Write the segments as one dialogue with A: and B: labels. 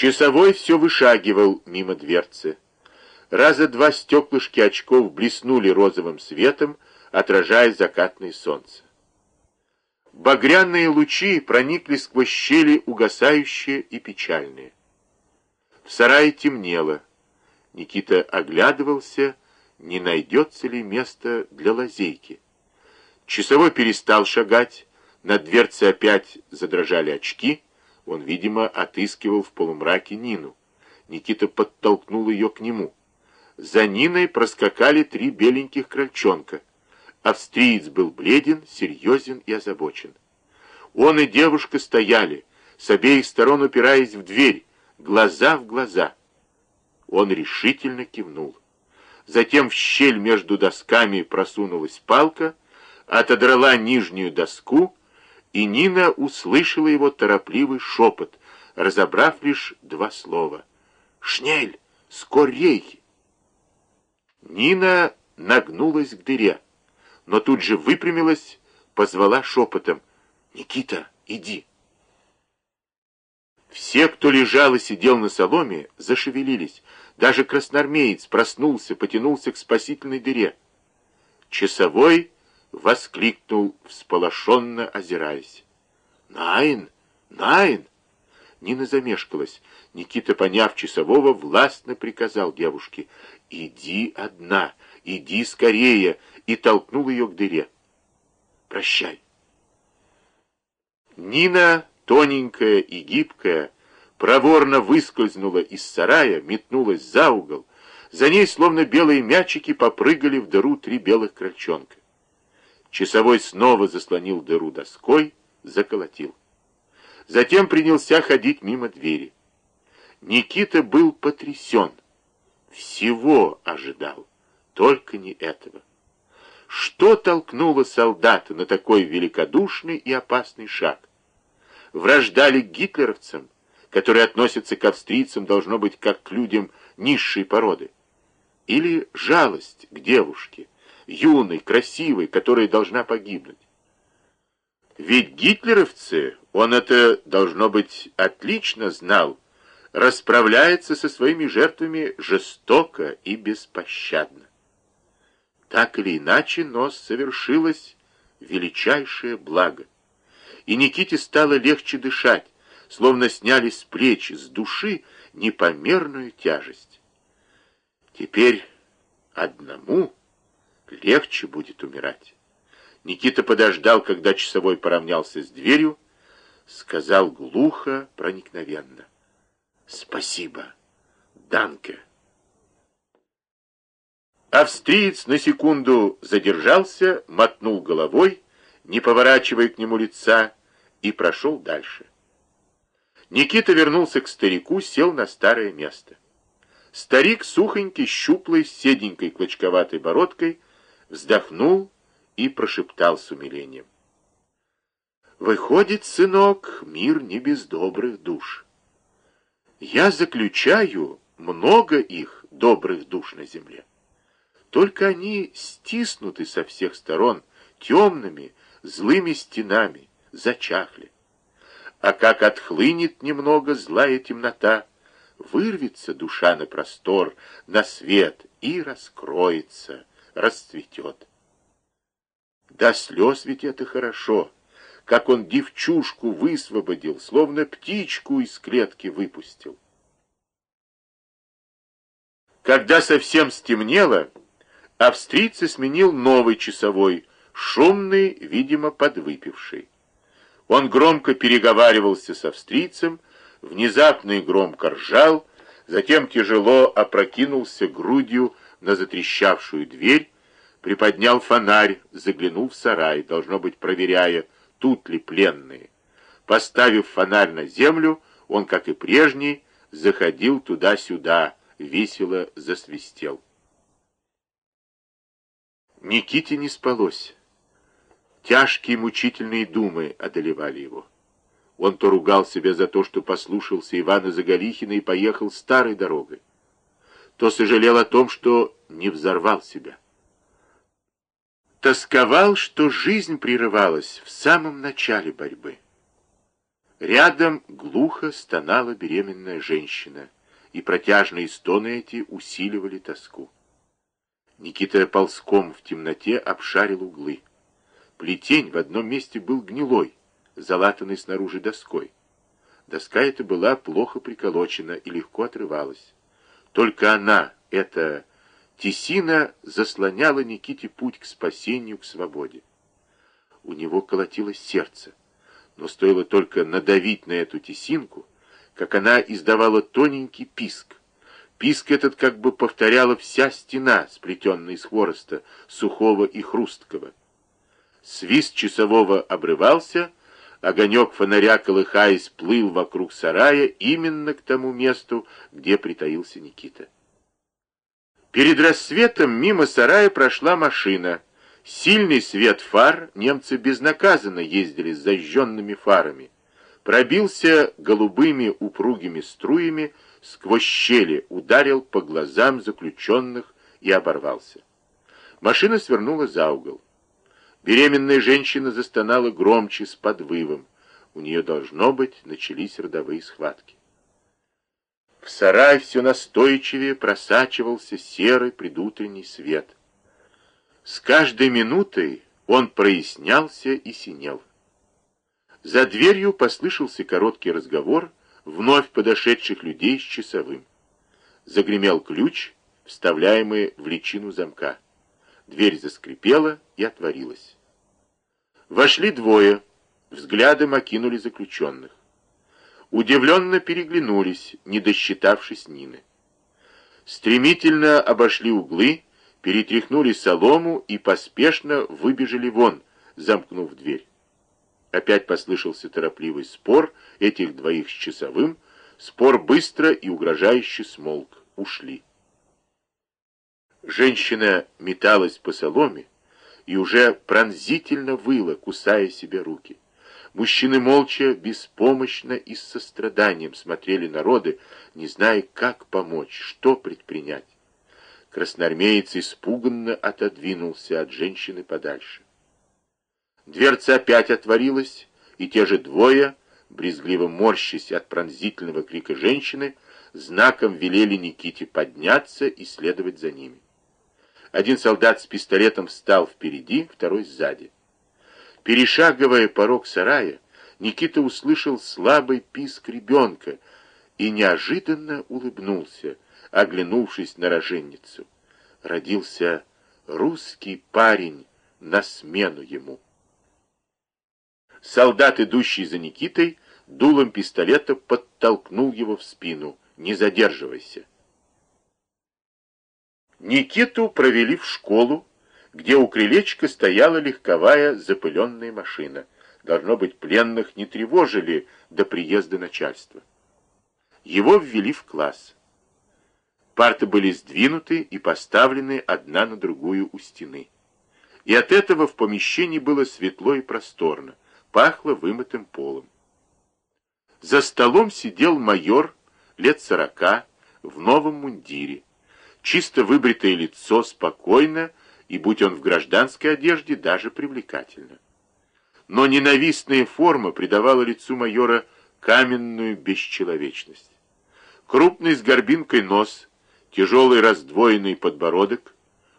A: Часовой все вышагивал мимо дверцы. Раза два стеклышки очков блеснули розовым светом, отражая закатное солнце. Багряные лучи проникли сквозь щели угасающие и печальные. В сарае темнело. Никита оглядывался, не найдется ли место для лазейки. Часовой перестал шагать, над дверцей опять задрожали очки. Он, видимо, отыскивал в полумраке Нину. Никита подтолкнул ее к нему. За Ниной проскакали три беленьких крольчонка. Австриец был бледен, серьезен и озабочен. Он и девушка стояли, с обеих сторон упираясь в дверь, глаза в глаза. Он решительно кивнул. Затем в щель между досками просунулась палка, отодрала нижнюю доску, и Нина услышала его торопливый шепот, разобрав лишь два слова. «Шнель! Скорей!» Нина нагнулась к дыре, но тут же выпрямилась, позвала шепотом. «Никита, иди!» Все, кто лежал и сидел на соломе, зашевелились. Даже красноармеец проснулся, потянулся к спасительной дыре. Часовой воскликнул, всполошенно озираясь. «Найн! Найн!» Нина замешкалась. Никита, поняв часового, властно приказал девушке. «Иди одна, иди скорее!» и толкнул ее к дыре. «Прощай!» Нина, тоненькая и гибкая, проворно выскользнула из сарая, метнулась за угол. За ней, словно белые мячики, попрыгали в дыру три белых крольчонка. Часовой снова заслонил дыру доской, заколотил. Затем принялся ходить мимо двери. Никита был потрясен. Всего ожидал, только не этого. Что толкнуло солдата на такой великодушный и опасный шаг? Вражда ли гитлеровцам, которые относятся к австрийцам, должно быть, как к людям низшей породы? Или жалость к девушке, юной, красивой, которая должна погибнуть? Ведь гитлеровцы, он это, должно быть, отлично знал, расправляется со своими жертвами жестоко и беспощадно. Так или иначе, но совершилось величайшее благо. И Никите стало легче дышать, словно сняли с плеч, с души непомерную тяжесть. Теперь одному легче будет умирать. Никита подождал, когда часовой поравнялся с дверью, сказал глухо, проникновенно. «Спасибо, Данке». Австриец на секунду задержался, мотнул головой, не поворачивая к нему лица, и прошел дальше. Никита вернулся к старику, сел на старое место. Старик, сухонький, щуплый, с седенькой клочковатой бородкой, вздохнул и прошептал с умилением. «Выходит, сынок, мир не без добрых душ. Я заключаю много их, добрых душ на земле. Только они стиснуты со всех сторон темными, злыми стенами, зачахли. А как отхлынет немного злая темнота, вырвется душа на простор, на свет и раскроется, расцветет. До слез ведь это хорошо, как он девчушку высвободил, словно птичку из клетки выпустил. Когда совсем стемнело, австрийца сменил новый часовой, шумный, видимо, подвыпивший. Он громко переговаривался с австрийцем, внезапно и громко ржал, затем тяжело опрокинулся грудью на затрещавшую дверь, приподнял фонарь, заглянул в сарай, должно быть, проверяя, тут ли пленные. Поставив фонарь на землю, он, как и прежний, заходил туда-сюда, весело засвистел. Никите не спалось. Тяжкие мучительные думы одолевали его. Он то ругал себя за то, что послушался Ивана Заголихина и поехал старой дорогой, то сожалел о том, что не взорвал себя. Тосковал, что жизнь прерывалась в самом начале борьбы. Рядом глухо стонала беременная женщина, и протяжные стоны эти усиливали тоску. Никита ползком в темноте обшарил углы. Плетень в одном месте был гнилой, залатанный снаружи доской. Доска эта была плохо приколочена и легко отрывалась. Только она, эта тесина, заслоняла Никите путь к спасению, к свободе. У него колотилось сердце, но стоило только надавить на эту тесинку, как она издавала тоненький писк. Писк этот как бы повторяла вся стена, сплетенная из хвороста, сухого и хрусткого. Свист часового обрывался, огонек фонаря, колыхаясь, плыл вокруг сарая именно к тому месту, где притаился Никита. Перед рассветом мимо сарая прошла машина. Сильный свет фар, немцы безнаказанно ездили с зажженными фарами. Пробился голубыми упругими струями, сквозь щели ударил по глазам заключенных и оборвался. Машина свернула за угол. Беременная женщина застонала громче с подвывом. У нее, должно быть, начались родовые схватки. В сарай все настойчивее просачивался серый предутренний свет. С каждой минутой он прояснялся и синел. За дверью послышался короткий разговор вновь подошедших людей с часовым. Загремел ключ, вставляемый в личину замка. Дверь заскрипела и отворилась. Вошли двое, взглядом окинули заключенных. Удивленно переглянулись, не досчитавшись Нины. Стремительно обошли углы, перетряхнули солому и поспешно выбежали вон, замкнув дверь. Опять послышался торопливый спор этих двоих с часовым, спор быстро и угрожающе смолк, ушли. Женщина металась по соломе и уже пронзительно выла, кусая себе руки. Мужчины молча, беспомощно и с состраданием смотрели народы, не зная, как помочь, что предпринять. Красноармеец испуганно отодвинулся от женщины подальше. Дверца опять отворилась, и те же двое, брезгливо морщась от пронзительного крика женщины, знаком велели Никите подняться и следовать за ними. Один солдат с пистолетом встал впереди, второй сзади. Перешагивая порог сарая, Никита услышал слабый писк ребенка и неожиданно улыбнулся, оглянувшись на роженницу. Родился русский парень на смену ему. Солдат, идущий за Никитой, дулом пистолета подтолкнул его в спину. «Не задерживайся!» Никиту провели в школу, где у крылечка стояла легковая запыленная машина. Должно быть, пленных не тревожили до приезда начальства. Его ввели в класс. Парты были сдвинуты и поставлены одна на другую у стены. И от этого в помещении было светло и просторно, пахло вымытым полом. За столом сидел майор лет сорока в новом мундире. Чисто выбритое лицо спокойно, и, будь он в гражданской одежде, даже привлекательно. Но ненавистная форма придавала лицу майора каменную бесчеловечность. Крупный с горбинкой нос, тяжелый раздвоенный подбородок,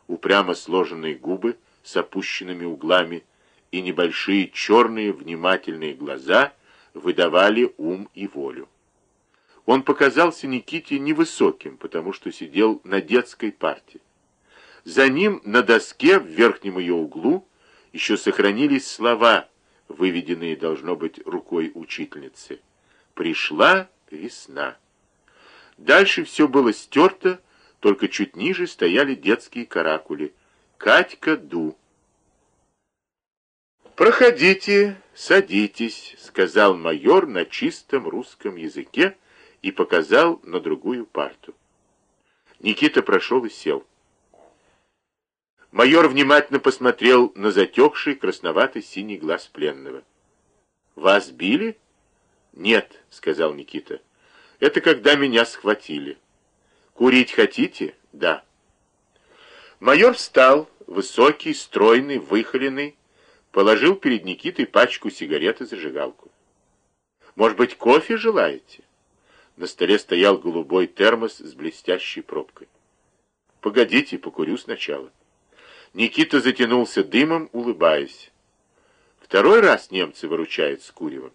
A: упрямо сложенные губы с опущенными углами и небольшие черные внимательные глаза выдавали ум и волю. Он показался Никите невысоким, потому что сидел на детской парте. За ним на доске в верхнем ее углу еще сохранились слова, выведенные, должно быть, рукой учительницы. «Пришла весна». Дальше все было стерто, только чуть ниже стояли детские каракули. «Катька Ду». «Проходите, садитесь», — сказал майор на чистом русском языке, — и показал на другую парту. Никита прошел и сел. Майор внимательно посмотрел на затекший красноватый синий глаз пленного. «Вас били?» «Нет», — сказал Никита. «Это когда меня схватили». «Курить хотите?» «Да». Майор встал, высокий, стройный, выхоленный, положил перед Никитой пачку сигарет и зажигалку. Может быть, кофе желаете? На столе стоял голубой термос с блестящей пробкой. Погодите, покурю сначала. Никита затянулся дымом, улыбаясь. Второй раз немцы выручают с куревом.